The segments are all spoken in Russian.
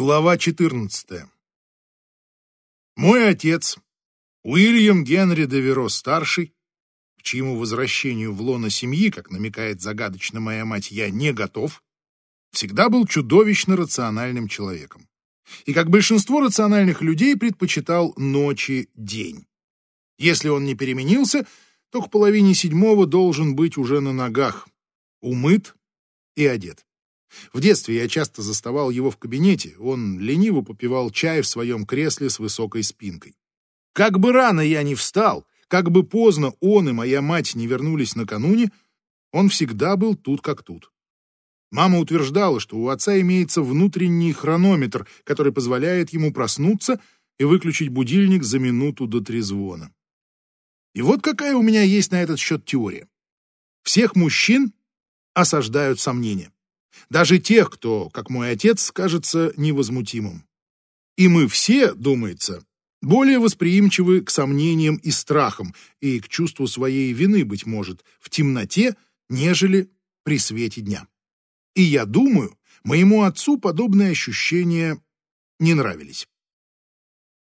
Глава 14. Мой отец, Уильям Генри де Веро-старший, к чьему возвращению в лоно семьи, как намекает загадочно моя мать, я не готов, всегда был чудовищно рациональным человеком. И как большинство рациональных людей предпочитал ночи день. Если он не переменился, то к половине седьмого должен быть уже на ногах, умыт и одет. В детстве я часто заставал его в кабинете, он лениво попивал чай в своем кресле с высокой спинкой. Как бы рано я ни встал, как бы поздно он и моя мать не вернулись накануне, он всегда был тут как тут. Мама утверждала, что у отца имеется внутренний хронометр, который позволяет ему проснуться и выключить будильник за минуту до трезвона. И вот какая у меня есть на этот счет теория. Всех мужчин осаждают сомнения. Даже тех, кто, как мой отец, кажется невозмутимым. И мы все, думается, более восприимчивы к сомнениям и страхам, и к чувству своей вины, быть может, в темноте, нежели при свете дня. И я думаю, моему отцу подобные ощущения не нравились.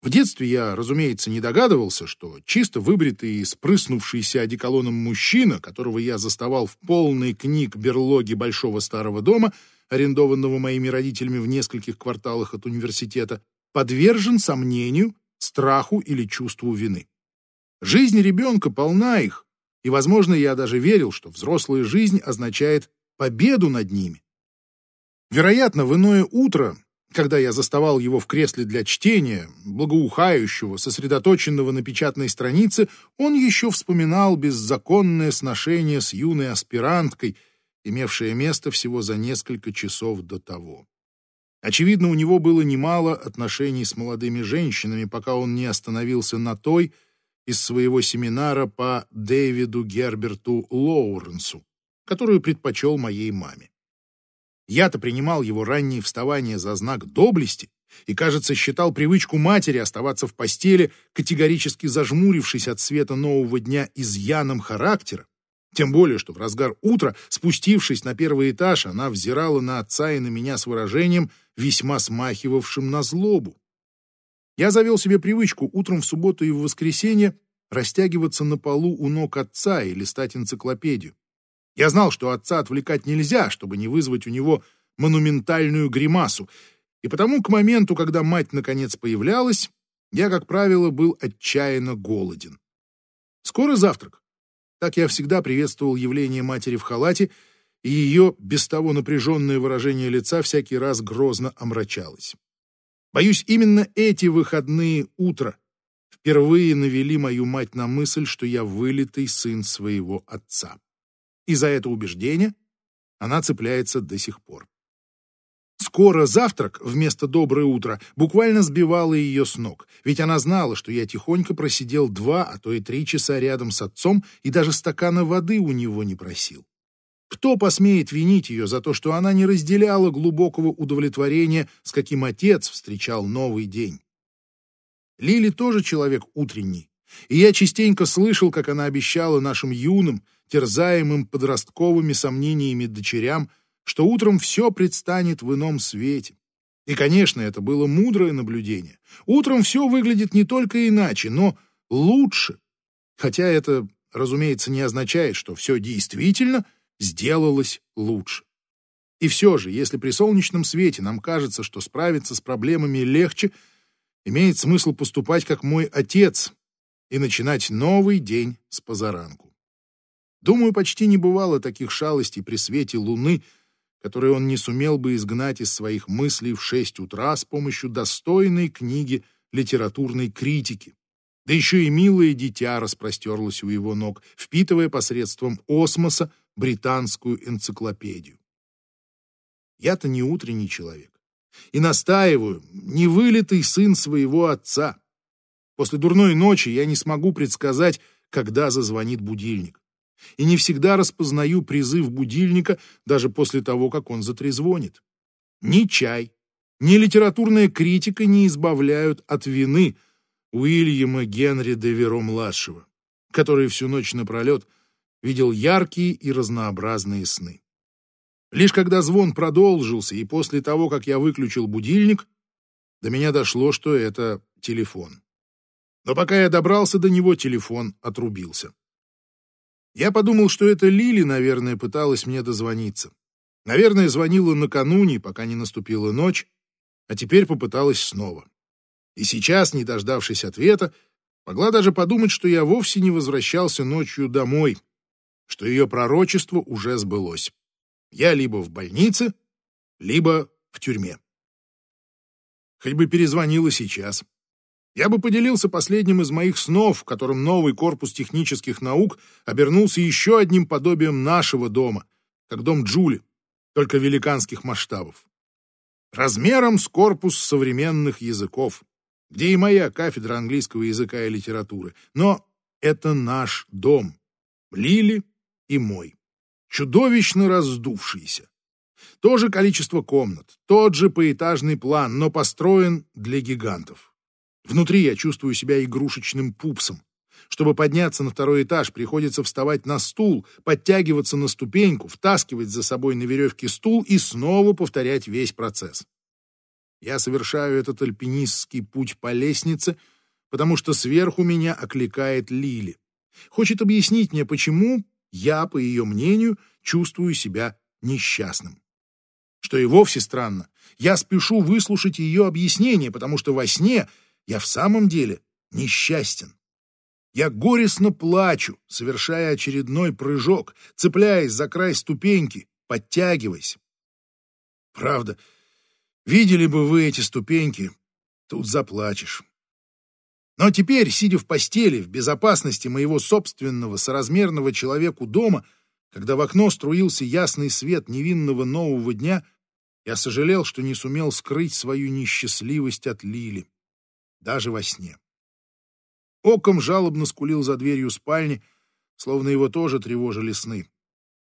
В детстве я, разумеется, не догадывался, что чисто выбритый и спрыснувшийся одеколоном мужчина, которого я заставал в полной книг берлоге большого старого дома, арендованного моими родителями в нескольких кварталах от университета, подвержен сомнению, страху или чувству вины. Жизнь ребенка полна их, и, возможно, я даже верил, что взрослая жизнь означает победу над ними. Вероятно, в иное утро когда я заставал его в кресле для чтения, благоухающего, сосредоточенного на печатной странице, он еще вспоминал беззаконное сношение с юной аспиранткой, имевшее место всего за несколько часов до того. Очевидно, у него было немало отношений с молодыми женщинами, пока он не остановился на той из своего семинара по Дэвиду Герберту Лоуренсу, которую предпочел моей маме. Я-то принимал его ранние вставания за знак доблести и, кажется, считал привычку матери оставаться в постели, категорически зажмурившись от света нового дня изъяном характера. Тем более, что в разгар утра, спустившись на первый этаж, она взирала на отца и на меня с выражением, весьма смахивавшим на злобу. Я завел себе привычку утром в субботу и в воскресенье растягиваться на полу у ног отца и листать энциклопедию. Я знал, что отца отвлекать нельзя, чтобы не вызвать у него монументальную гримасу, и потому к моменту, когда мать наконец появлялась, я, как правило, был отчаянно голоден. Скоро завтрак. Так я всегда приветствовал явление матери в халате, и ее без того напряженное выражение лица всякий раз грозно омрачалось. Боюсь, именно эти выходные утра впервые навели мою мать на мысль, что я вылитый сын своего отца и за это убеждение она цепляется до сих пор. Скоро завтрак вместо «доброе утро» буквально сбивало ее с ног, ведь она знала, что я тихонько просидел два, а то и три часа рядом с отцом и даже стакана воды у него не просил. Кто посмеет винить ее за то, что она не разделяла глубокого удовлетворения, с каким отец встречал новый день? Лили тоже человек утренний, и я частенько слышал, как она обещала нашим юным, терзаемым подростковыми сомнениями дочерям, что утром все предстанет в ином свете. И, конечно, это было мудрое наблюдение. Утром все выглядит не только иначе, но лучше. Хотя это, разумеется, не означает, что все действительно сделалось лучше. И все же, если при солнечном свете нам кажется, что справиться с проблемами легче, имеет смысл поступать как мой отец и начинать новый день с позаранку. Думаю, почти не бывало таких шалостей при свете луны, которые он не сумел бы изгнать из своих мыслей в шесть утра с помощью достойной книги литературной критики. Да еще и милое дитя распростерлось у его ног, впитывая посредством осмоса британскую энциклопедию. Я-то не утренний человек. И настаиваю, не вылитый сын своего отца. После дурной ночи я не смогу предсказать, когда зазвонит будильник и не всегда распознаю призыв будильника даже после того, как он затрезвонит. Ни чай, ни литературная критика не избавляют от вины Уильяма Генри де Веро-младшего, который всю ночь напролет видел яркие и разнообразные сны. Лишь когда звон продолжился, и после того, как я выключил будильник, до меня дошло, что это телефон. Но пока я добрался до него, телефон отрубился. Я подумал, что это Лили, наверное, пыталась мне дозвониться. Наверное, звонила накануне, пока не наступила ночь, а теперь попыталась снова. И сейчас, не дождавшись ответа, могла даже подумать, что я вовсе не возвращался ночью домой, что ее пророчество уже сбылось. Я либо в больнице, либо в тюрьме. Хоть бы перезвонила сейчас. Я бы поделился последним из моих снов, в котором новый корпус технических наук обернулся еще одним подобием нашего дома, как дом Джули, только великанских масштабов. Размером с корпус современных языков, где и моя кафедра английского языка и литературы. Но это наш дом, Лили и мой, чудовищно раздувшийся. То же количество комнат, тот же поэтажный план, но построен для гигантов. Внутри я чувствую себя игрушечным пупсом. Чтобы подняться на второй этаж, приходится вставать на стул, подтягиваться на ступеньку, втаскивать за собой на веревке стул и снова повторять весь процесс. Я совершаю этот альпинистский путь по лестнице, потому что сверху меня окликает Лили. Хочет объяснить мне, почему я, по ее мнению, чувствую себя несчастным. Что и вовсе странно. Я спешу выслушать ее объяснение, потому что во сне я в самом деле несчастен. Я горестно плачу, совершая очередной прыжок, цепляясь за край ступеньки, подтягиваясь. Правда, видели бы вы эти ступеньки, тут заплачешь. Но теперь, сидя в постели, в безопасности моего собственного соразмерного человеку дома, когда в окно струился ясный свет невинного нового дня, я сожалел, что не сумел скрыть свою несчастливость от Лили даже во сне. Оком жалобно скулил за дверью спальни, словно его тоже тревожили сны.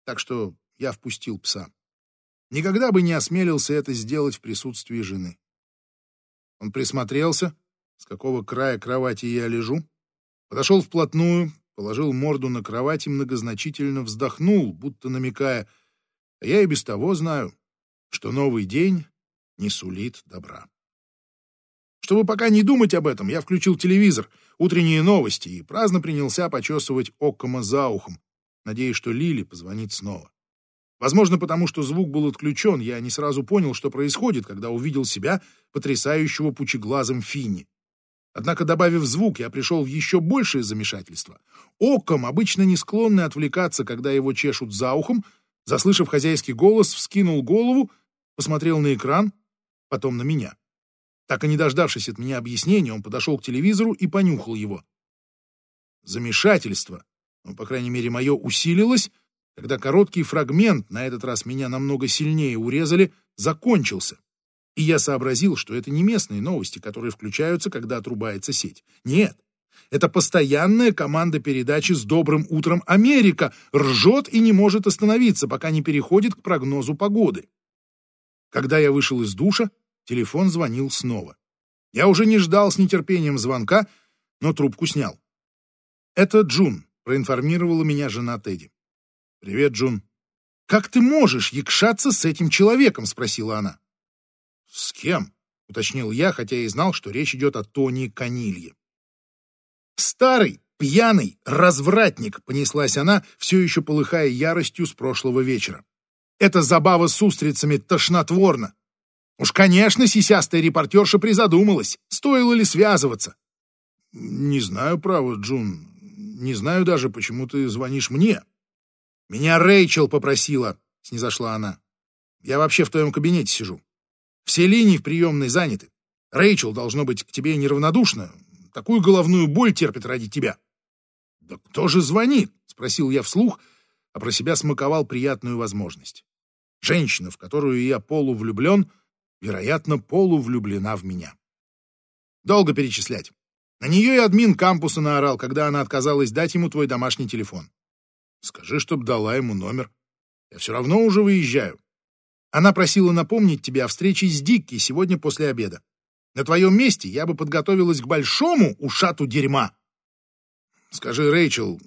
Так что я впустил пса. Никогда бы не осмелился это сделать в присутствии жены. Он присмотрелся, с какого края кровати я лежу, подошел вплотную, положил морду на кровать и многозначительно вздохнул, будто намекая, а я и без того знаю, что новый день не сулит добра. Чтобы пока не думать об этом, я включил телевизор, утренние новости и праздно принялся почесывать Оккома за ухом, надеясь, что Лили позвонит снова. Возможно, потому что звук был отключен, я не сразу понял, что происходит, когда увидел себя, потрясающего пучеглазым Финни. Однако, добавив звук, я пришел в еще большее замешательство. Окком, обычно не склонный отвлекаться, когда его чешут за ухом, заслышав хозяйский голос, вскинул голову, посмотрел на экран, потом на меня. Так и не дождавшись от меня объяснения, он подошел к телевизору и понюхал его. Замешательство, ну, по крайней мере, мое усилилось, когда короткий фрагмент, на этот раз меня намного сильнее урезали, закончился. И я сообразил, что это не местные новости, которые включаются, когда отрубается сеть. Нет, это постоянная команда передачи с добрым утром Америка ржет и не может остановиться, пока не переходит к прогнозу погоды. Когда я вышел из душа, Телефон звонил снова. Я уже не ждал с нетерпением звонка, но трубку снял. «Это Джун», — проинформировала меня жена Тедди. «Привет, Джун». «Как ты можешь якшаться с этим человеком?» — спросила она. «С кем?» — уточнил я, хотя и знал, что речь идет о Тони Канилье. «Старый, пьяный, развратник!» — понеслась она, все еще полыхая яростью с прошлого вечера. «Эта забава с устрицами тошнотворна. Уж, конечно, сисястая репортерша призадумалась, стоило ли связываться. Не знаю, право, Джун. Не знаю даже, почему ты звонишь мне. Меня Рэйчел попросила, снизошла она. Я вообще в твоем кабинете сижу. Все линии в приемной заняты. Рэйчел, должно быть, к тебе неравнодушна. Такую головную боль терпит ради тебя. Да кто же звонит? Спросил я вслух, а про себя смаковал приятную возможность. Женщина, в которую я полувлюблен, — вероятно, полувлюблена в меня. Долго перечислять. На нее и админ кампуса наорал, когда она отказалась дать ему твой домашний телефон. Скажи, чтоб дала ему номер. Я все равно уже выезжаю. Она просила напомнить тебе о встрече с Дикки сегодня после обеда. На твоем месте я бы подготовилась к большому ушату дерьма. Скажи, Рэйчел,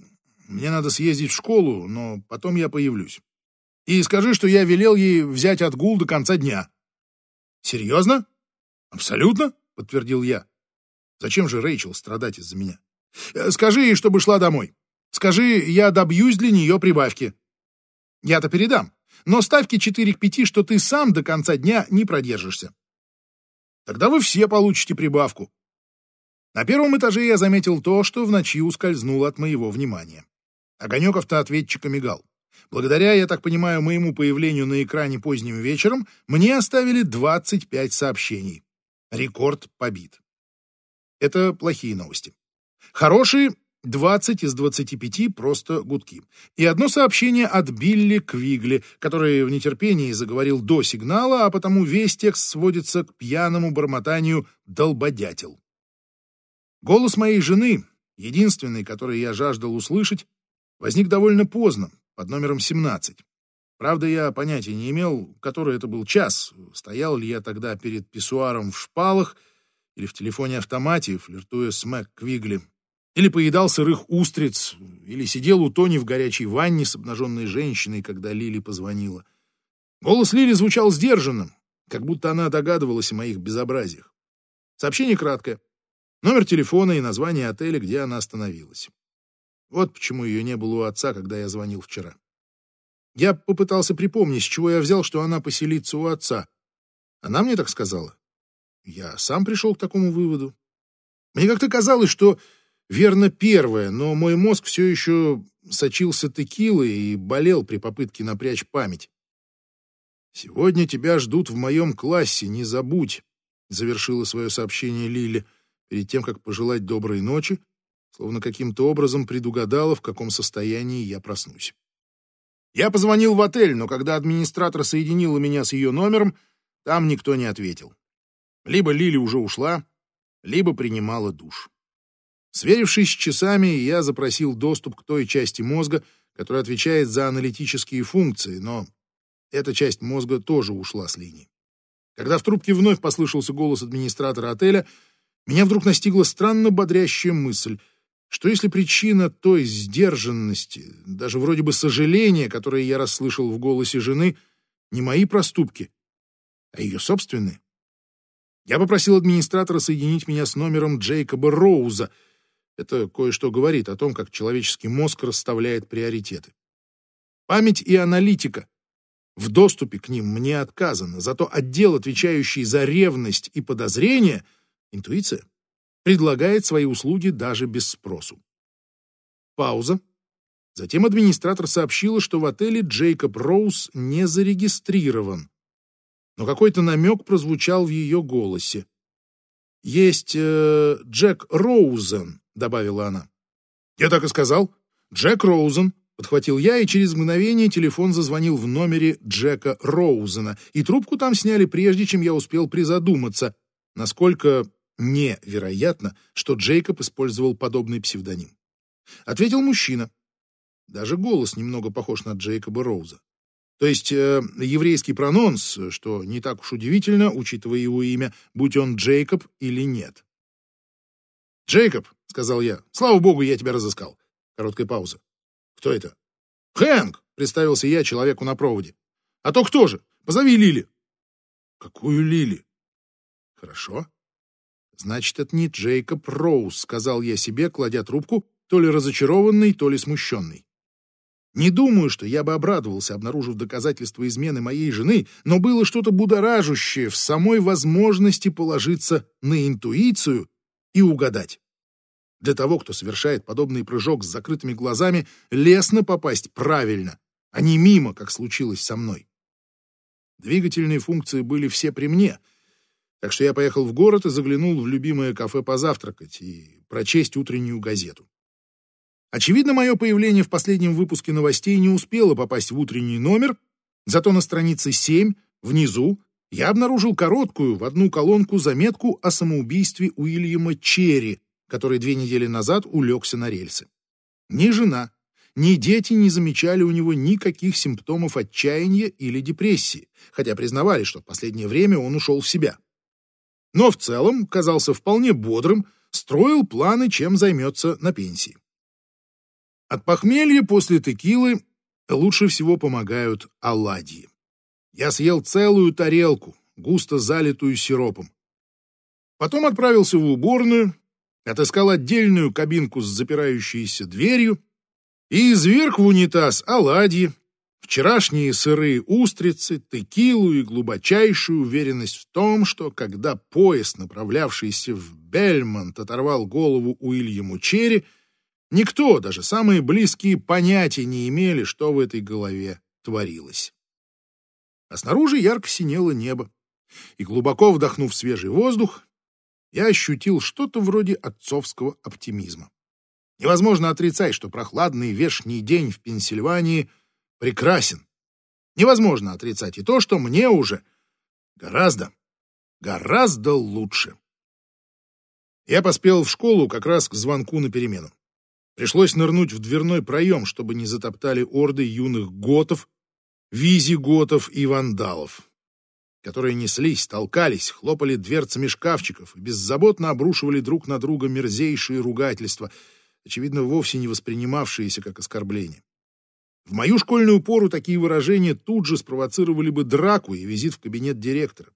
мне надо съездить в школу, но потом я появлюсь. И скажи, что я велел ей взять отгул до конца дня. Серьезно? Абсолютно? подтвердил я. Зачем же Рэйчел страдать из-за меня? Э, скажи ей, чтобы шла домой. Скажи, я добьюсь для нее прибавки. Я-то передам. Но ставки 4 к 5, что ты сам до конца дня не продержишься. Тогда вы все получите прибавку. На первом этаже я заметил то, что в ночи ускользнуло от моего внимания. Огонек автоответчика мигал. Благодаря, я так понимаю, моему появлению на экране поздним вечером, мне оставили 25 сообщений. Рекорд побит. Это плохие новости. Хорошие 20 из 25 просто гудки. И одно сообщение от Билли Квигли, который в нетерпении заговорил до сигнала, а потому весь текст сводится к пьяному бормотанию «долбодятел». Голос моей жены, единственный, который я жаждал услышать, возник довольно поздно, под номером 17. Правда, я понятия не имел, который это был час, стоял ли я тогда перед писсуаром в шпалах или в телефоне-автомате, флиртуя с Мэг Квигли, или поедал сырых устриц, или сидел у Тони в горячей ванне с обнаженной женщиной, когда Лили позвонила. Голос Лили звучал сдержанным, как будто она догадывалась о моих безобразиях. Сообщение краткое. Номер телефона и название отеля, где она остановилась. Вот почему ее не было у отца, когда я звонил вчера. Я попытался припомнить, с чего я взял, что она поселится у отца. Она мне так сказала. Я сам пришел к такому выводу. Мне как-то казалось, что Верно, первое, но мой мозг все еще сочился текилой и болел при попытке напрячь память. «Сегодня тебя ждут в моем классе, не забудь», — завершила свое сообщение Лили перед тем, как пожелать доброй ночи, словно каким-то образом предугадала, в каком состоянии я проснусь. Я позвонил в отель, но когда администратор соединила меня с ее номером, там никто не ответил. Либо Лили уже ушла, либо принимала душ. Сверившись с часами, я запросил доступ к той части мозга, которая отвечает за аналитические функции, но эта часть мозга тоже ушла с линии. Когда в трубке вновь послышался голос администратора отеля, меня вдруг настигла странно бодрящая мысль, что если причина той сдержанности, даже вроде бы сожаления, которое я расслышал в голосе жены, не мои проступки, а ее собственные. Я попросил администратора соединить меня с номером Джейкоба Роуза — это кое-что говорит о том, как человеческий мозг расставляет приоритеты. Память и аналитика. В доступе к ним мне отказано, зато отдел, отвечающий за ревность и подозрение, интуиция, предлагает свои услуги даже без спросу. Пауза. Затем администратор сообщила, что в отеле Джейкоб Роуз не зарегистрирован. Но какой-то намек прозвучал в ее голосе. Есть э, Джек Роузен, добавила она. «Я так и сказал. Джек Роузен», — подхватил я, и через мгновение телефон зазвонил в номере Джека Роузена, и трубку там сняли прежде, чем я успел призадуматься, насколько невероятно, что Джейкоб использовал подобный псевдоним. Ответил мужчина. Даже голос немного похож на Джейкоба Роуза. То есть э, еврейский прононс, что не так уж удивительно, учитывая его имя, будь он Джейкоб или нет. «Джейкоб», — сказал я, — «слава богу, я тебя разыскал». Короткая пауза. «Кто это?» «Хэнк», — представился я человеку на проводе. «А то кто же? Позови Лили». «Какую Лили?» «Хорошо. Значит, это не Джейкоб Роуз», — сказал я себе, кладя трубку, то ли разочарованный, то ли смущенный. Не думаю, что я бы обрадовался, обнаружив доказательства измены моей жены, но было что-то будоражущее в самой возможности положиться на интуицию и угадать. Для того, кто совершает подобный прыжок с закрытыми глазами, лестно попасть правильно, а не мимо, как случилось со мной. Двигательные функции были все при мне, так что я поехал в город и заглянул в любимое кафе позавтракать и прочесть утреннюю газету. Очевидно, мое появление в последнем выпуске новостей не успело попасть в утренний номер, зато на странице 7, внизу, я обнаружил короткую в одну колонку заметку о самоубийстве Уильяма Черри, который две недели назад улегся на рельсы. Ни жена, ни дети не замечали у него никаких симптомов отчаяния или депрессии, хотя признавали, что в последнее время он ушел в себя. Но в целом казался вполне бодрым, строил планы, чем займется на пенсии. От похмелья после текилы лучше всего помогают оладьи. Я съел целую тарелку, густо залитую сиропом. Потом отправился в уборную, отыскал отдельную кабинку с запирающейся дверью и изверг в унитаз оладьи, вчерашние сырые устрицы, текилу и глубочайшую уверенность в том, что когда поезд, направлявшийся в Бельмонт, оторвал голову Уильяму Черри, никто, даже самые близкие, понятия не имели, что в этой голове творилось. А снаружи ярко синело небо, и, глубоко вдохнув свежий воздух, я ощутил что-то вроде отцовского оптимизма. Невозможно отрицать, что прохладный вешний день в Пенсильвании прекрасен. Невозможно отрицать и то, что мне уже гораздо, гораздо лучше. Я поспел в школу как раз к звонку на перемену. Пришлось нырнуть в дверной проем, чтобы не затоптали орды юных готов, визиготов и вандалов которые неслись, толкались, хлопали дверцами шкафчиков и беззаботно обрушивали друг на друга мерзейшие ругательства, очевидно, вовсе не воспринимавшиеся как оскорбление. В мою школьную пору такие выражения тут же спровоцировали бы драку и визит в кабинет директора.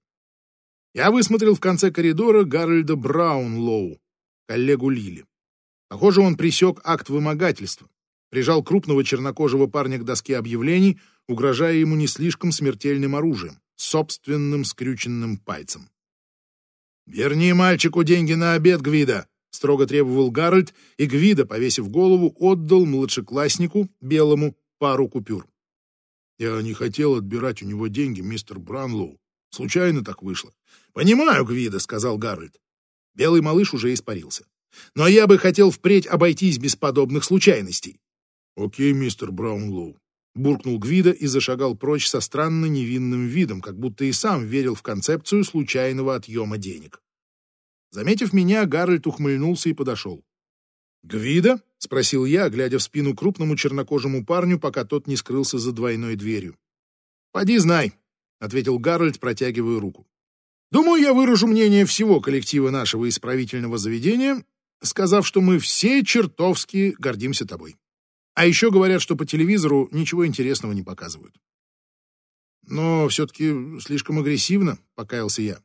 Я высмотрел в конце коридора Гарольда Браунлоу, коллегу Лили. Похоже, он пресек акт вымогательства, прижал крупного чернокожего парня к доске объявлений, угрожая ему не слишком смертельным оружием собственным скрюченным пальцем. «Верни мальчику деньги на обед, Гвида!» — строго требовал Гарольд, и Гвида, повесив голову, отдал младшекласснику, белому, пару купюр. «Я не хотел отбирать у него деньги, мистер Браунлоу. Случайно так вышло». «Понимаю, Гвида», — сказал Гарольд. Белый малыш уже испарился. «Но я бы хотел впредь обойтись без подобных случайностей». «Окей, мистер Браунлоу. Буркнул Гвида и зашагал прочь со странно невинным видом, как будто и сам верил в концепцию случайного отъема денег. Заметив меня, Гарольд ухмыльнулся и подошел. «Гвида?» — спросил я, глядя в спину крупному чернокожему парню, пока тот не скрылся за двойной дверью. «Поди знай», — ответил Гарольд, протягивая руку. «Думаю, я выражу мнение всего коллектива нашего исправительного заведения, сказав, что мы все чертовски гордимся тобой». А еще говорят, что по телевизору ничего интересного не показывают. Но все-таки слишком агрессивно, покаялся я.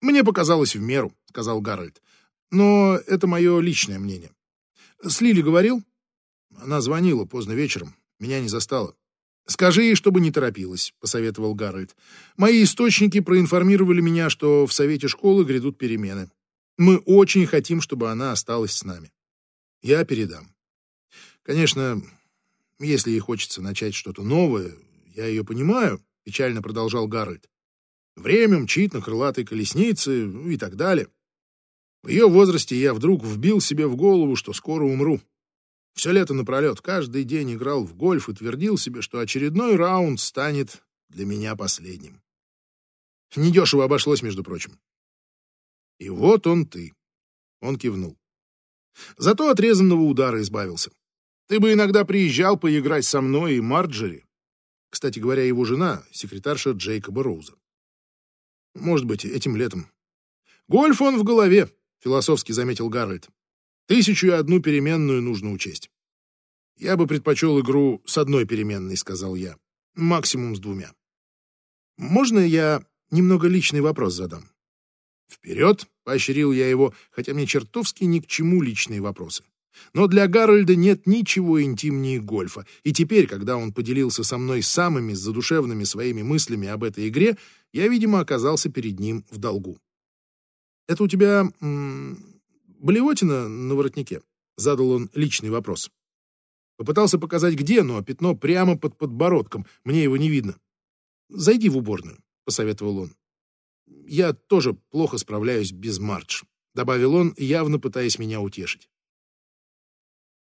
Мне показалось в меру, сказал Гарольд. Но это мое личное мнение. С Лили говорил? Она звонила поздно вечером, меня не застала. «Скажи ей, чтобы не торопилась», — посоветовал Гарольд. «Мои источники проинформировали меня, что в совете школы грядут перемены. Мы очень хотим, чтобы она осталась с нами. Я передам». Конечно, если ей хочется начать что-то новое, я ее понимаю, печально продолжал Гарольд. Время мчит на крылатой колеснице ну и так далее. В ее возрасте я вдруг вбил себе в голову, что скоро умру. Все лето напролет, каждый день играл в гольф и твердил себе, что очередной раунд станет для меня последним. Недешево обошлось, между прочим. И вот он ты. Он кивнул. Зато отрезанного удара избавился. Ты бы иногда приезжал поиграть со мной и Марджери. Кстати говоря, его жена — секретарша Джейкоба Роуза. Может быть, этим летом. Гольф он в голове, философски заметил Гарольд. Тысячу и одну переменную нужно учесть. Я бы предпочел игру с одной переменной, сказал я. Максимум с двумя. Можно я немного личный вопрос задам? Вперед, поощрил я его, хотя мне чертовски ни к чему личные вопросы. Но для Гарольда нет ничего интимнее гольфа, и теперь, когда он поделился со мной самыми задушевными своими мыслями об этой игре, я, видимо, оказался перед ним в долгу. «Это у тебя м блевотина на воротнике?» — задал он личный вопрос. Попытался показать, где, но пятно прямо под подбородком, мне его не видно. «Зайди в уборную», — посоветовал он. «Я тоже плохо справляюсь без Мардж», — добавил он, явно пытаясь меня утешить.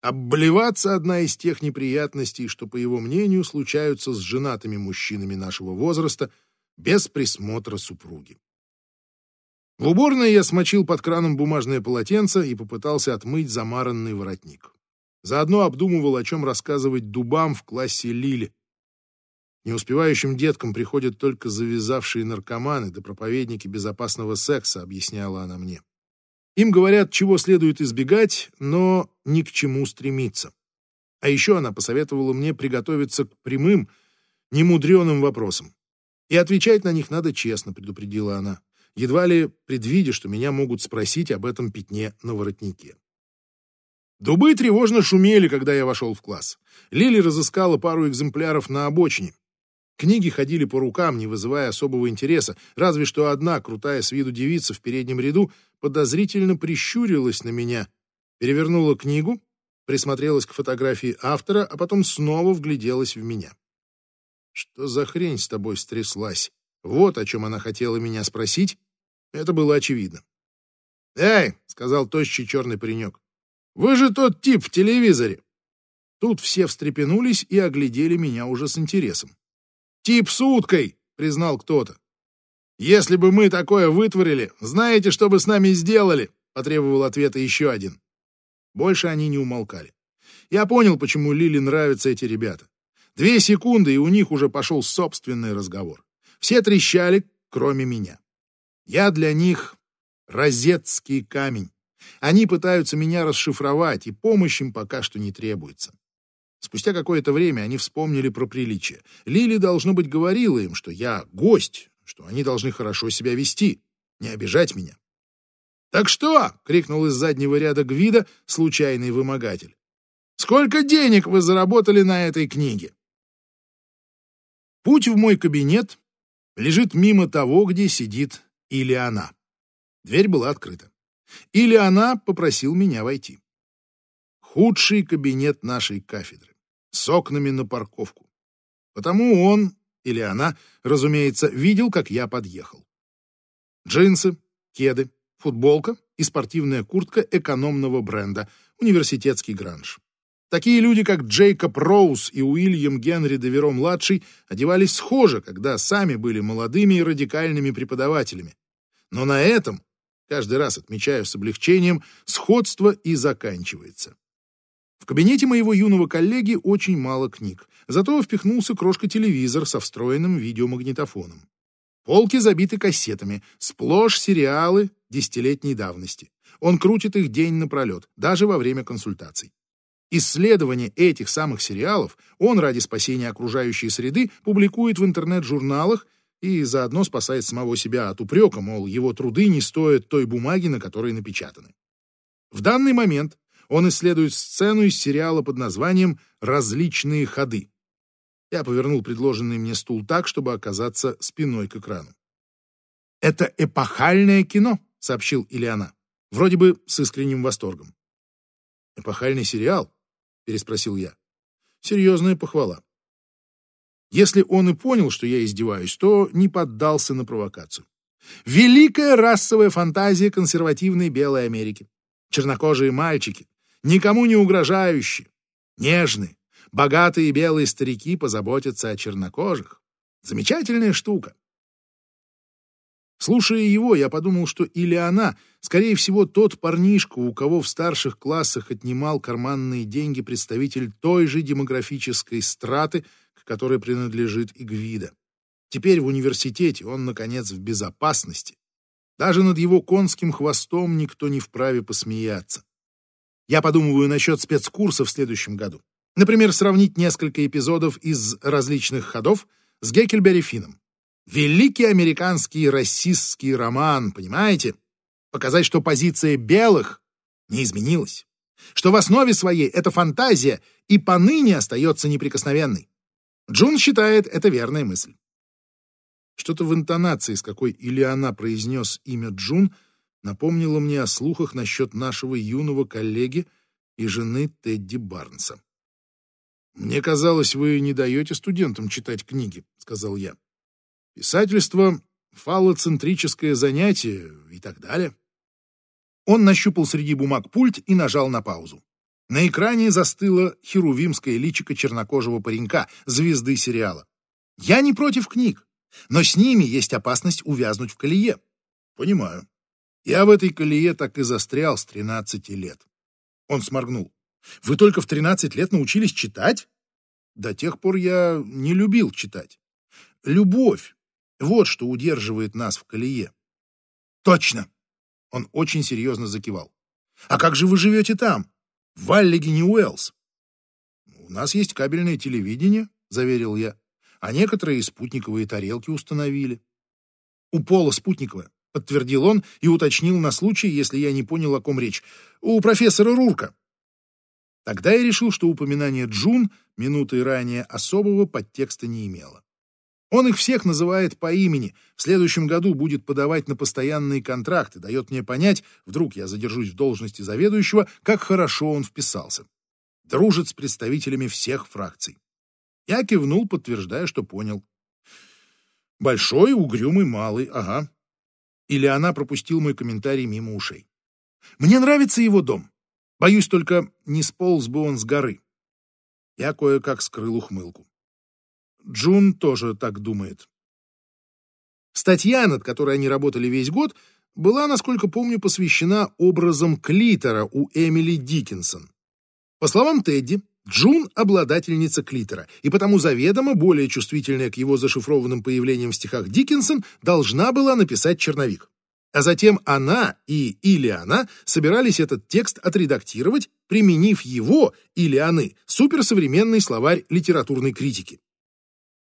Обблеваться одна из тех неприятностей, что, по его мнению, случаются с женатыми мужчинами нашего возраста без присмотра супруги. В уборной я смочил под краном бумажное полотенце и попытался отмыть замаранный воротник. Заодно обдумывал, о чем рассказывать дубам в классе Лили. Неуспевающим деткам приходят только завязавшие наркоманы да проповедники безопасного секса, объясняла она мне. Им говорят, чего следует избегать, но ни к чему стремиться. А еще она посоветовала мне приготовиться к прямым, немудреным вопросам. И отвечать на них надо честно, предупредила она. Едва ли предвидя, что меня могут спросить об этом пятне на воротнике. Дубы тревожно шумели, когда я вошел в класс. Лили разыскала пару экземпляров на обочине. Книги ходили по рукам, не вызывая особого интереса, разве что одна, крутая с виду девица в переднем ряду, подозрительно прищурилась на меня, перевернула книгу, присмотрелась к фотографии автора, а потом снова вгляделась в меня. Что за хрень с тобой стряслась? Вот о чем она хотела меня спросить. Это было очевидно. «Эй!» — сказал тощий черный паренек. «Вы же тот тип в телевизоре!» Тут все встрепенулись и оглядели меня уже с интересом. «Тип с уткой!» — признал кто-то. «Если бы мы такое вытворили, знаете, что бы с нами сделали?» — потребовал ответа еще один. Больше они не умолкали. Я понял, почему Лили нравятся эти ребята. Две секунды, и у них уже пошел собственный разговор. Все трещали, кроме меня. Я для них розетский камень. Они пытаются меня расшифровать, и помощь им пока что не требуется. Спустя какое-то время они вспомнили про приличие. Лили, должно быть, говорила им, что я гость, что они должны хорошо себя вести, не обижать меня. «Так что?» — крикнул из заднего ряда Гвида случайный вымогатель. «Сколько денег вы заработали на этой книге?» Путь в мой кабинет лежит мимо того, где сидит или она. Дверь была открыта. Или она попросил меня войти. Худший кабинет нашей кафедры, с окнами на парковку. Потому он, или она, разумеется, видел, как я подъехал. Джинсы, кеды, футболка и спортивная куртка экономного бренда, университетский гранж. Такие люди, как Джейкоб Роуз и Уильям Генри Деверо-младший, одевались схоже, когда сами были молодыми и радикальными преподавателями. Но на этом, каждый раз отмечаю с облегчением, сходство и заканчивается. В кабинете моего юного коллеги очень мало книг, зато впихнулся крошка-телевизор со встроенным видеомагнитофоном. Полки забиты кассетами, сплошь сериалы десятилетней давности. Он крутит их день напролет, даже во время консультаций. Исследования этих самых сериалов он ради спасения окружающей среды публикует в интернет-журналах и заодно спасает самого себя от упрека, мол, его труды не стоят той бумаги, на которой напечатаны. В данный момент он исследует сцену из сериала под названием «Различные ходы». Я повернул предложенный мне стул так, чтобы оказаться спиной к экрану. «Это эпохальное кино», — сообщил Ильяна, вроде бы с искренним восторгом. «Эпохальный сериал?» Переспросил я. Серьезная похвала. Если он и понял, что я издеваюсь, то не поддался на провокацию. Великая расовая фантазия консервативной Белой Америки. Чернокожие мальчики, никому не угрожающие, нежные, богатые белые старики позаботятся о чернокожих. Замечательная штука. Слушая его, я подумал, что или она, скорее всего, тот парнишка, у кого в старших классах отнимал карманные деньги представитель той же демографической страты, к которой принадлежит и Гвида. Теперь в университете он, наконец, в безопасности. Даже над его конским хвостом никто не вправе посмеяться. Я подумываю насчет спецкурса в следующем году. Например, сравнить несколько эпизодов из различных ходов с Геккельбери Финном. Великий американский расистский роман, понимаете? Показать, что позиция белых не изменилась. Что в основе своей это фантазия и поныне остается неприкосновенной. Джун считает это верная мысль. Что-то в интонации, с какой Ильяна произнес имя Джун, напомнило мне о слухах насчет нашего юного коллеги и жены Тедди Барнса. «Мне казалось, вы не даете студентам читать книги», — сказал я. Писательство — фалоцентрическое занятие и так далее. Он нащупал среди бумаг пульт и нажал на паузу. На экране застыло херувимское личико чернокожего паренька, звезды сериала. Я не против книг, но с ними есть опасность увязнуть в колее. Понимаю. Я в этой колее так и застрял с 13 лет. Он сморгнул. Вы только в 13 лет научились читать? До тех пор я не любил читать. Любовь вот что удерживает нас в колее. Точно! Он очень серьезно закивал. А как же вы живете там, в Валлигене Уэллс? У нас есть кабельное телевидение, заверил я, а некоторые спутниковые тарелки установили. У Пола спутниковое. — подтвердил он и уточнил на случай, если я не понял, о ком речь. «У профессора Рурка». Тогда я решил, что упоминание Джун минутой ранее особого подтекста не имело. Он их всех называет по имени, в следующем году будет подавать на постоянные контракты, дает мне понять, вдруг я задержусь в должности заведующего, как хорошо он вписался. Дружит с представителями всех фракций. Я кивнул, подтверждая, что понял. Большой, угрюмый, малый, ага. Или она пропустил мой комментарий мимо ушей. Мне нравится его дом. Боюсь только, не сполз бы он с горы. Я кое-как скрыл ухмылку. Джун тоже так думает. Статья, над которой они работали весь год, была, насколько помню, посвящена образом клитора у Эмили Диккенсон. По словам Тедди, Джун — обладательница клитора, и потому заведомо более чувствительная к его зашифрованным появлениям в стихах Диккенсон должна была написать черновик. А затем она и или она собирались этот текст отредактировать, применив его или они суперсовременный словарь литературной критики.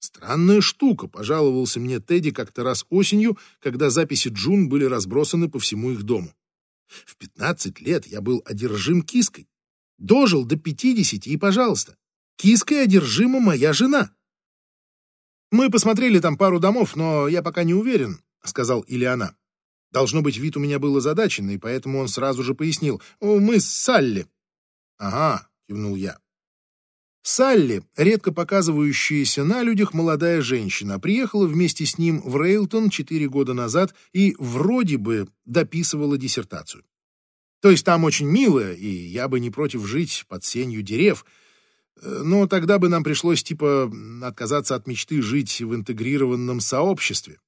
Странная штука, пожаловался мне Тедди как-то раз осенью, когда записи Джун были разбросаны по всему их дому. В 15 лет я был одержим киской. Дожил до 50 и, пожалуйста, киской одержима моя жена. Мы посмотрели там пару домов, но я пока не уверен, сказал Ильяна. Должно быть, вид у меня был озадаченный, поэтому он сразу же пояснил. Мы с Салли. Ага, кивнул я. Салли, редко показывающаяся на людях молодая женщина, приехала вместе с ним в Рейлтон четыре года назад и вроде бы дописывала диссертацию. То есть там очень мило, и я бы не против жить под сенью дерев, но тогда бы нам пришлось типа отказаться от мечты жить в интегрированном сообществе.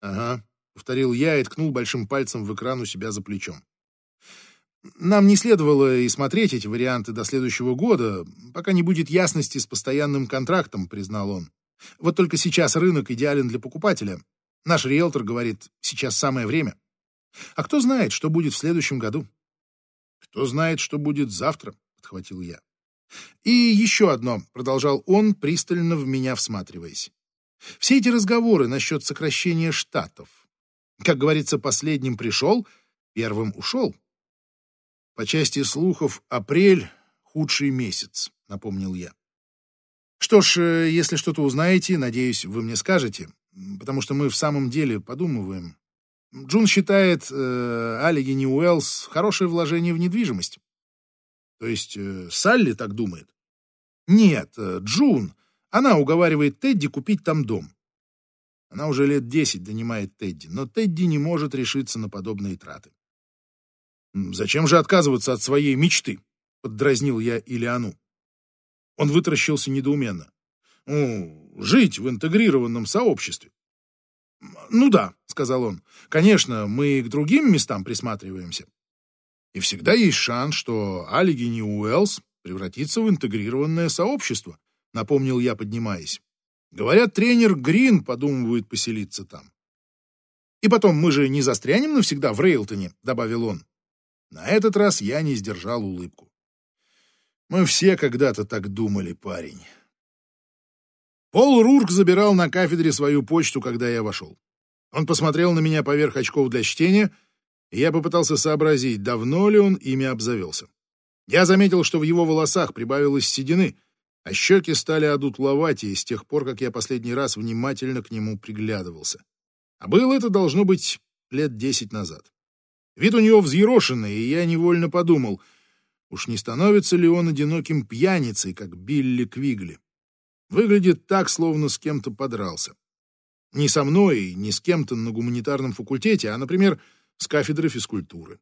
Ага, повторил я и ткнул большим пальцем в экран у себя за плечом. Нам не следовало и смотреть эти варианты до следующего года, пока не будет ясности с постоянным контрактом, признал он. Вот только сейчас рынок идеален для покупателя. Наш риэлтор говорит, сейчас самое время. А кто знает, что будет в следующем году? Кто знает, что будет завтра, подхватил я. И еще одно, продолжал он, пристально в меня всматриваясь. Все эти разговоры насчет сокращения штатов. Как говорится, последним пришел, первым ушел. По части слухов, апрель — худший месяц, напомнил я. Что ж, э, если что-то узнаете, надеюсь, вы мне скажете, потому что мы в самом деле подумываем. Джун считает э, Аллигини Уэллс хорошее вложение в недвижимость. То есть э, Салли так думает? Нет, э, Джун. Она уговаривает Тедди купить там дом. Она уже лет десять донимает Тедди, но Тедди не может решиться на подобные траты. «Зачем же отказываться от своей мечты?» — поддразнил я Илиану. Он вытаращился недоуменно. «Ну, жить в интегрированном сообществе». «Ну да», — сказал он, — «конечно, мы к другим местам присматриваемся. И всегда есть шанс, что Алигини Уэллс превратится в интегрированное сообщество», — напомнил я, поднимаясь. «Говорят, тренер Грин подумывает поселиться там». «И потом, мы же не застрянем навсегда в Рейлтоне», — добавил он. На этот раз я не сдержал улыбку. Мы все когда-то так думали, парень. Пол Рурк забирал на кафедре свою почту, когда я вошел. Он посмотрел на меня поверх очков для чтения, и я попытался сообразить, давно ли он ими обзавелся. Я заметил, что в его волосах прибавилось седины, а щеки стали одутловатее с тех пор, как я последний раз внимательно к нему приглядывался. А было это, должно быть, лет десять назад. Вид у него взъерошенный, и я невольно подумал, уж не становится ли он одиноким пьяницей, как Билли Квигли. Выглядит так, словно с кем-то подрался. Не со мной, не с кем-то на гуманитарном факультете, а, например, с кафедры физкультуры.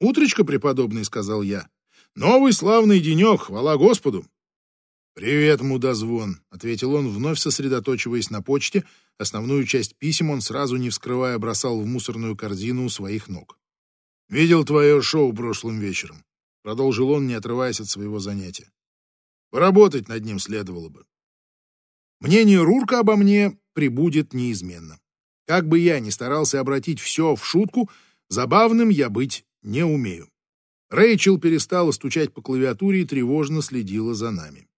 «Утречко, преподобный», — сказал я. «Новый славный денек, хвала Господу!» «Привет, мудозвон», — ответил он, вновь сосредоточиваясь на почте. Основную часть писем он сразу, не вскрывая, бросал в мусорную корзину у своих ног. «Видел твое шоу прошлым вечером», — продолжил он, не отрываясь от своего занятия. «Поработать над ним следовало бы». Мнение Рурка обо мне прибудет неизменно. Как бы я ни старался обратить все в шутку, забавным я быть не умею. Рэйчел перестала стучать по клавиатуре и тревожно следила за нами.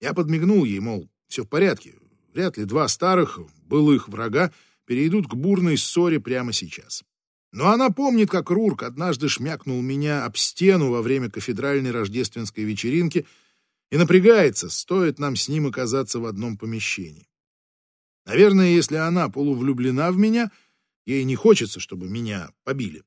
Я подмигнул ей, мол, все в порядке. Вряд ли два старых, былых врага перейдут к бурной ссоре прямо сейчас. Но она помнит, как Рурк однажды шмякнул меня об стену во время кафедральной рождественской вечеринки и напрягается, стоит нам с ним оказаться в одном помещении. Наверное, если она полувлюблена в меня, ей не хочется, чтобы меня побили.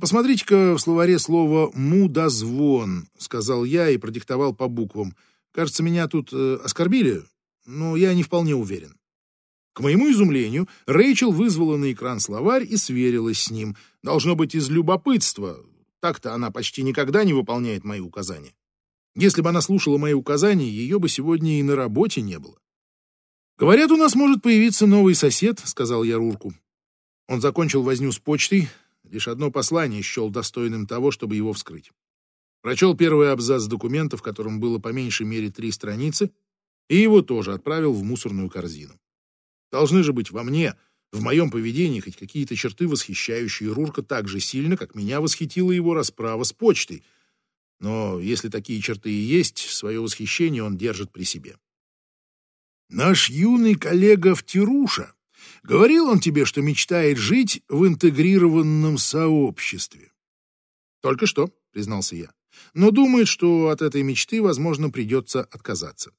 «Посмотрите-ка в словаре слово «мудозвон», — сказал я и продиктовал по буквам. «Кажется, меня тут э, оскорбили, но я не вполне уверен». К моему изумлению, Рэйчел вызвала на экран словарь и сверилась с ним. Должно быть, из любопытства. Так-то она почти никогда не выполняет мои указания. Если бы она слушала мои указания, ее бы сегодня и на работе не было. «Говорят, у нас может появиться новый сосед», — сказал я Рурку. Он закончил возню с почтой, лишь одно послание счел достойным того, чтобы его вскрыть. Прочел первый абзац документа, в котором было по меньшей мере три страницы, и его тоже отправил в мусорную корзину. Должны же быть во мне, в моем поведении, хоть какие-то черты, восхищающие Рурка так же сильно, как меня восхитила его расправа с почтой. Но если такие черты и есть, свое восхищение он держит при себе. Наш юный коллега Втируша, говорил он тебе, что мечтает жить в интегрированном сообществе? Только что, признался я, но думает, что от этой мечты, возможно, придется отказаться.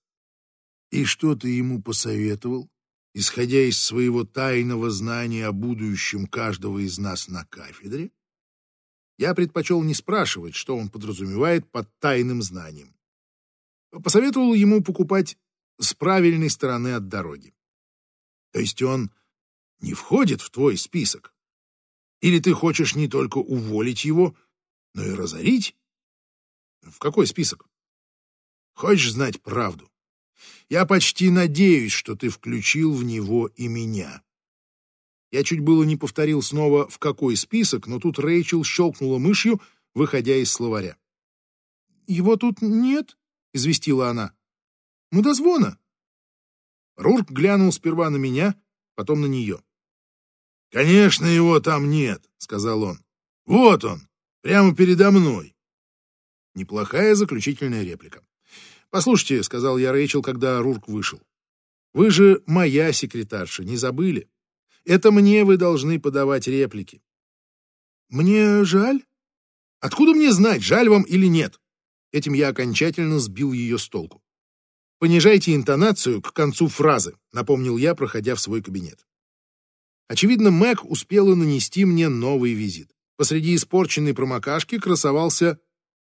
И что ты ему посоветовал? исходя из своего тайного знания о будущем каждого из нас на кафедре? Я предпочел не спрашивать, что он подразумевает под тайным знанием. Посоветовал ему покупать с правильной стороны от дороги. То есть он не входит в твой список? Или ты хочешь не только уволить его, но и разорить? В какой список? Хочешь знать правду? Я почти надеюсь, что ты включил в него и меня. Я чуть было не повторил снова, в какой список, но тут Рэйчел щелкнула мышью, выходя из словаря. «Его тут нет», — известила она. «Мудозвона». Рурк глянул сперва на меня, потом на нее. «Конечно, его там нет», — сказал он. «Вот он, прямо передо мной». Неплохая заключительная реплика. «Послушайте», — сказал я Рэйчел, когда Рурк вышел. «Вы же моя секретарша, не забыли? Это мне вы должны подавать реплики». «Мне жаль?» «Откуда мне знать, жаль вам или нет?» Этим я окончательно сбил ее с толку. «Понижайте интонацию к концу фразы», — напомнил я, проходя в свой кабинет. Очевидно, Мэг успела нанести мне новый визит. Посреди испорченной промокашки красовался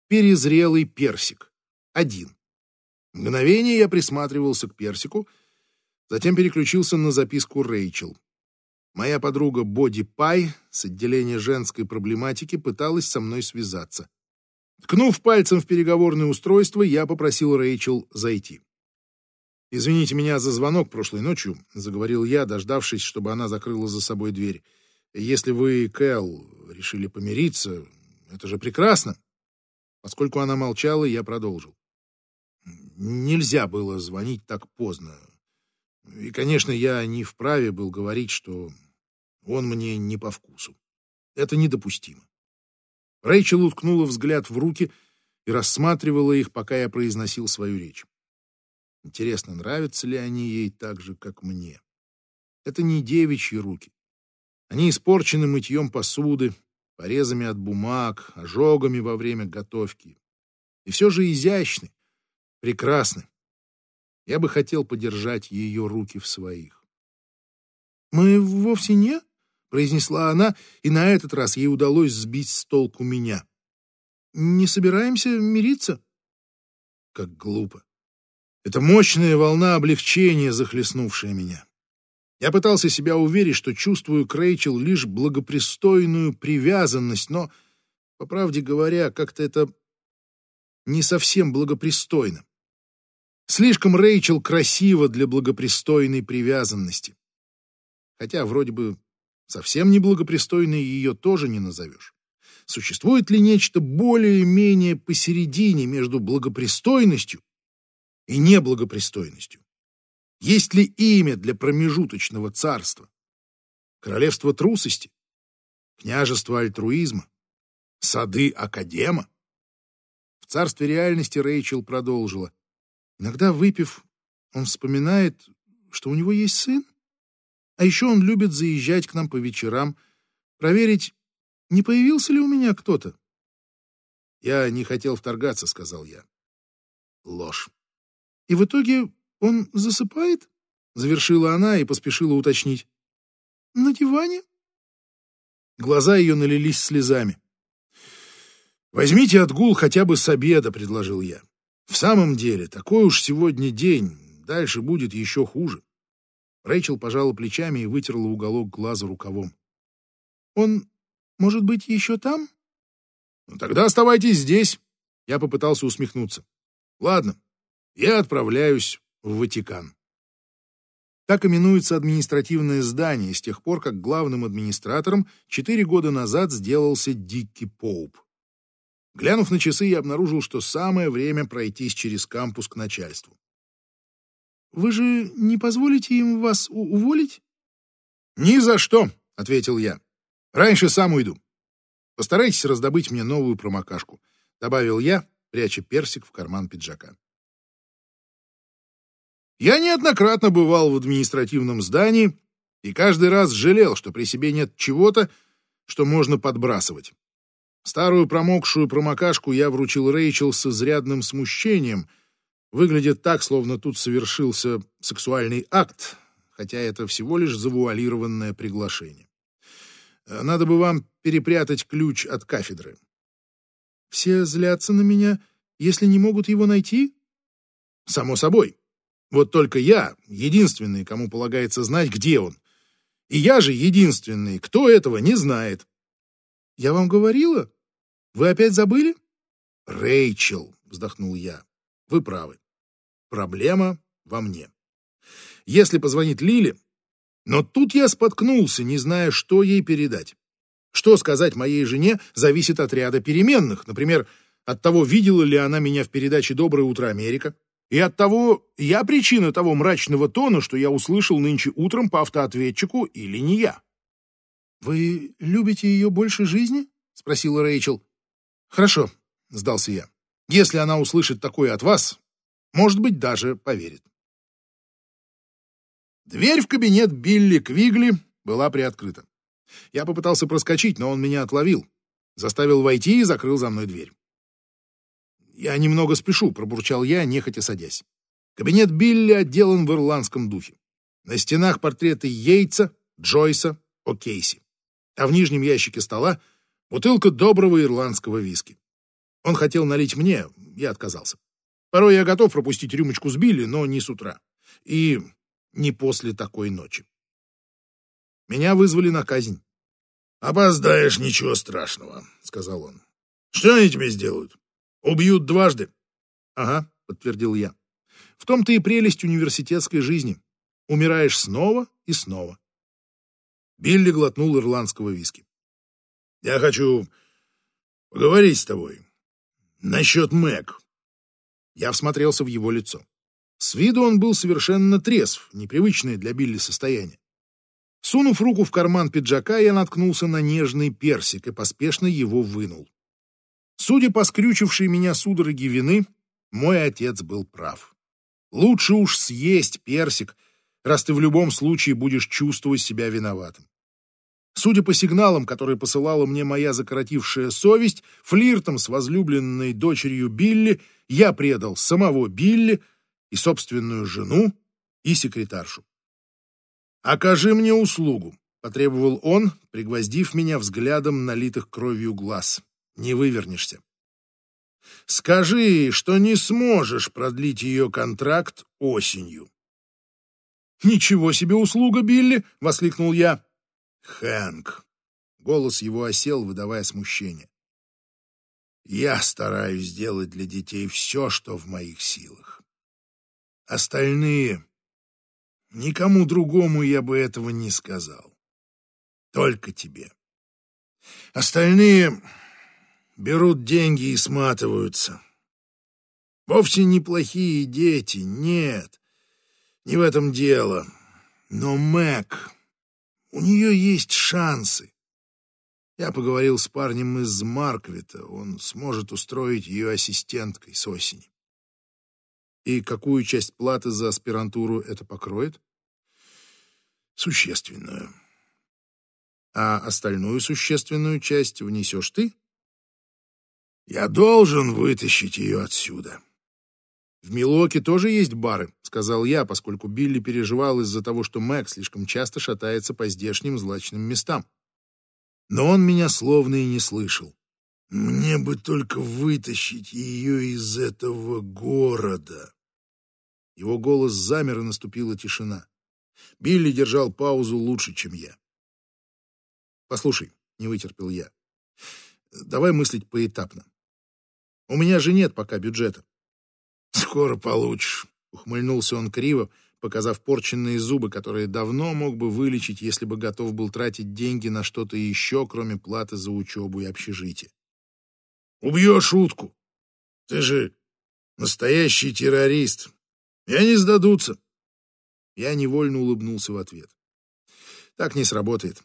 перезрелый персик. Один. Мгновение я присматривался к персику, затем переключился на записку Рэйчел. Моя подруга Боди Пай с отделения женской проблематики пыталась со мной связаться. Ткнув пальцем в переговорное устройство, я попросил Рэйчел зайти. «Извините меня за звонок прошлой ночью», — заговорил я, дождавшись, чтобы она закрыла за собой дверь. «Если вы, Кэл, решили помириться, это же прекрасно». Поскольку она молчала, я продолжил нельзя было звонить так поздно. И, конечно, я не вправе был говорить, что он мне не по вкусу. Это недопустимо. Рэйчел уткнула взгляд в руки и рассматривала их, пока я произносил свою речь. Интересно, нравятся ли они ей так же, как мне? Это не девичьи руки. Они испорчены мытьем посуды, порезами от бумаг, ожогами во время готовки. И все же изящны, прекрасны. Я бы хотел подержать ее руки в своих. «Мы вовсе не?» — произнесла она, и на этот раз ей удалось сбить с толку меня. «Не собираемся мириться?» Как глупо. Это мощная волна облегчения, захлестнувшая меня. Я пытался себя уверить, что чувствую к Рэйчел лишь благопристойную привязанность, но, по правде говоря, как-то это не совсем благопристойно. Слишком Рэйчел красива для благопристойной привязанности. Хотя вроде бы совсем неблагопристойной ее тоже не назовешь. Существует ли нечто более-менее посередине между благопристойностью и неблагопристойностью? Есть ли имя для промежуточного царства? Королевство трусости? Княжество альтруизма? Сады Академа? В царстве реальности Рэйчел продолжила. Иногда, выпив, он вспоминает, что у него есть сын. А еще он любит заезжать к нам по вечерам, проверить, не появился ли у меня кто-то. Я не хотел вторгаться, сказал я. Ложь. И в итоге он засыпает? Завершила она и поспешила уточнить. На диване? Глаза ее налились слезами. «Возьмите отгул хотя бы с обеда», — предложил я. «В самом деле, такой уж сегодня день, дальше будет еще хуже». Рэйчел пожала плечами и вытерла уголок глаза рукавом. «Он, может быть, еще там?» «Ну, тогда оставайтесь здесь», — я попытался усмехнуться. «Ладно, я отправляюсь в Ватикан». Так именуется административное здание с тех пор, как главным администратором четыре года назад сделался Дикки Поуп. Глянув на часы, я обнаружил, что самое время пройтись через кампус к начальству. «Вы же не позволите им вас уволить?» «Ни за что», — ответил я. «Раньше сам уйду. Постарайтесь раздобыть мне новую промокашку», — добавил я, пряча персик в карман пиджака. Я неоднократно бывал в административном здании и каждый раз жалел, что при себе нет чего-то, что можно подбрасывать. Старую промокшую промокашку я вручил Рэйчел с изрядным смущением. Выглядит так, словно тут совершился сексуальный акт, хотя это всего лишь завуалированное приглашение. Надо бы вам перепрятать ключ от кафедры. Все злятся на меня, если не могут его найти? Само собой. Вот только я единственный, кому полагается знать, где он. И я же единственный, кто этого не знает. Я вам говорила? Вы опять забыли? Рэйчел, вздохнул я. Вы правы. Проблема во мне. Если позвонит Лили... Но тут я споткнулся, не зная, что ей передать. Что сказать моей жене, зависит от ряда переменных. Например, от того, видела ли она меня в передаче «Доброе утро, Америка», и от того, я причина того мрачного тона, что я услышал нынче утром по автоответчику, или не я. «Вы любите ее больше жизни?» — спросила Рэйчел. «Хорошо», — сдался я. «Если она услышит такое от вас, может быть, даже поверит». Дверь в кабинет Билли Квигли была приоткрыта. Я попытался проскочить, но он меня отловил, заставил войти и закрыл за мной дверь. «Я немного спешу», — пробурчал я, нехотя садясь. Кабинет Билли отделан в ирландском духе. На стенах портреты Йейтса, Джойса, О'Кейси. А в нижнем ящике стола Бутылка доброго ирландского виски. Он хотел налить мне, я отказался. Порой я готов пропустить рюмочку с Билли, но не с утра. И не после такой ночи. Меня вызвали на казнь. «Опоздаешь, ничего страшного», — сказал он. «Что они тебе сделают? Убьют дважды?» «Ага», — подтвердил я. «В том-то и прелесть университетской жизни. Умираешь снова и снова». Билли глотнул ирландского виски. Я хочу поговорить с тобой насчет Мэг. Я всмотрелся в его лицо. С виду он был совершенно трезв, непривычное для Билли состояние. Сунув руку в карман пиджака, я наткнулся на нежный персик и поспешно его вынул. Судя по скрючившей меня судороги вины, мой отец был прав. Лучше уж съесть персик, раз ты в любом случае будешь чувствовать себя виноватым. Судя по сигналам, которые посылала мне моя закоротившая совесть, флиртом с возлюбленной дочерью Билли я предал самого Билли и собственную жену, и секретаршу. «Окажи мне услугу», — потребовал он, пригвоздив меня взглядом налитых кровью глаз. «Не вывернешься». «Скажи, что не сможешь продлить ее контракт осенью». «Ничего себе услуга, Билли!» — воскликнул я. Хэнк. Голос его осел, выдавая смущение. Я стараюсь сделать для детей все, что в моих силах. Остальные... Никому другому я бы этого не сказал. Только тебе. Остальные берут деньги и сматываются. Вовсе неплохие дети, нет. Не в этом дело. Но Мэг у нее есть шансы. Я поговорил с парнем из Марквита. Он сможет устроить ее ассистенткой с осени. И какую часть платы за аспирантуру это покроет? существенную. А остальную существенную часть внесешь ты? Я должен вытащить ее отсюда. В Милоке тоже есть бары, сказал я, поскольку Билли переживал из-за того, что Мэг слишком часто шатается по здешним злачным местам. Но он меня словно и не слышал. Мне бы только вытащить ее из этого города. Его голос замер, и наступила тишина. Билли держал паузу лучше, чем я. «Послушай», — не вытерпел я, — «давай мыслить поэтапно. У меня же нет пока бюджета». «Скоро получишь», — ухмыльнулся он криво, показав порченные зубы, которые давно мог бы вылечить, если бы готов был тратить деньги на что-то еще, кроме платы за учебу и общежитие. «Убьешь утку. Ты же настоящий террорист. И они сдадутся. Я невольно улыбнулся в ответ. Так не сработает.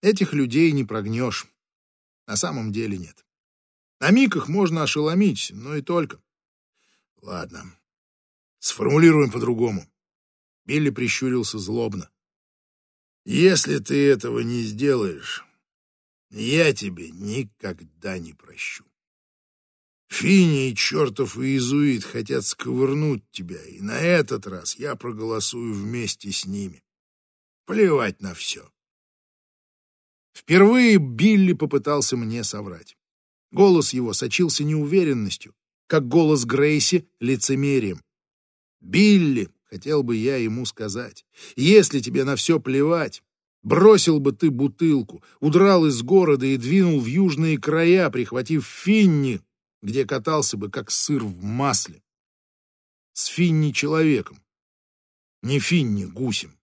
Этих людей не прогнешь. На самом деле нет. На миг можно ошеломить, но и только. Ладно. Сформулируем по-другому. Билли прищурился злобно. Если ты этого не сделаешь, я тебе никогда не прощу. Фини и чертов иезуит хотят сковырнуть тебя, и на этот раз я проголосую вместе с ними. Плевать на все. Впервые Билли попытался мне соврать. Голос его сочился неуверенностью, как голос Грейси — лицемерием. «Билли», — хотел бы я ему сказать, — «если тебе на все плевать, бросил бы ты бутылку, удрал из города и двинул в южные края, прихватив Финни, где катался бы, как сыр в масле. С Финни человеком, не Финни гусем.